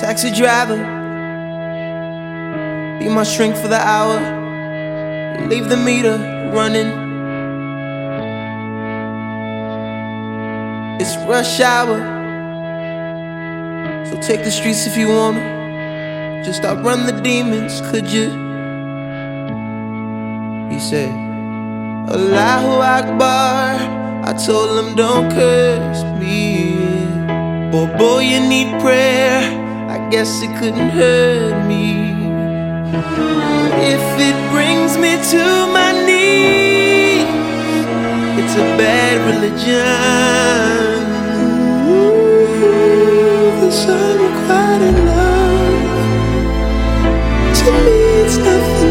Taxi driver, be my shrink for the hour. Leave the meter running. It's rush hour, so take the streets if you wanna. Just outrun the demons, could you? He said, Allahu Akbar. I told him, don't curse me. Boy, boy, you need prayer. Guess it couldn't hurt me. If it brings me to my knees, it's a bad religion. Ooh, the unrequited love. To me, it's nothing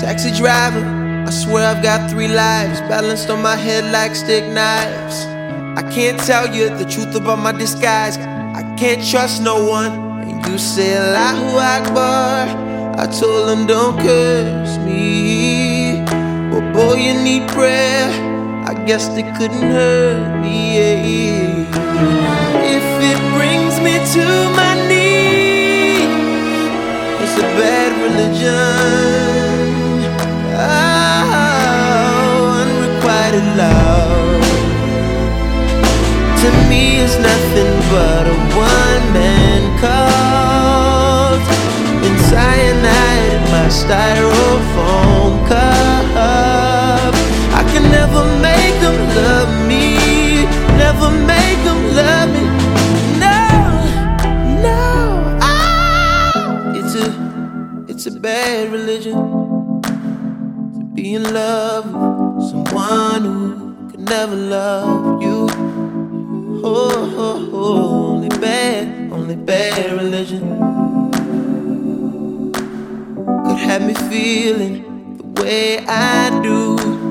Taxi driver, I swear I've got three lives balanced on my head like stick knives. I can't tell you the truth about my disguise. I can't trust no one. And you say Allahu Akbar. I told him don't curse me. But boy, you need prayer. I guess they couldn't hurt me. If it brings me to my knees, it's a bad religion. To me, it's nothing but a one man cult. In cyanide in my styrofoam cup. I can never make them love me. Never make them love me. No, no. Ah, it's a, it's a bad religion to be in love with someone who could never love you. Only bad, only bad religion could have me feeling the way I do.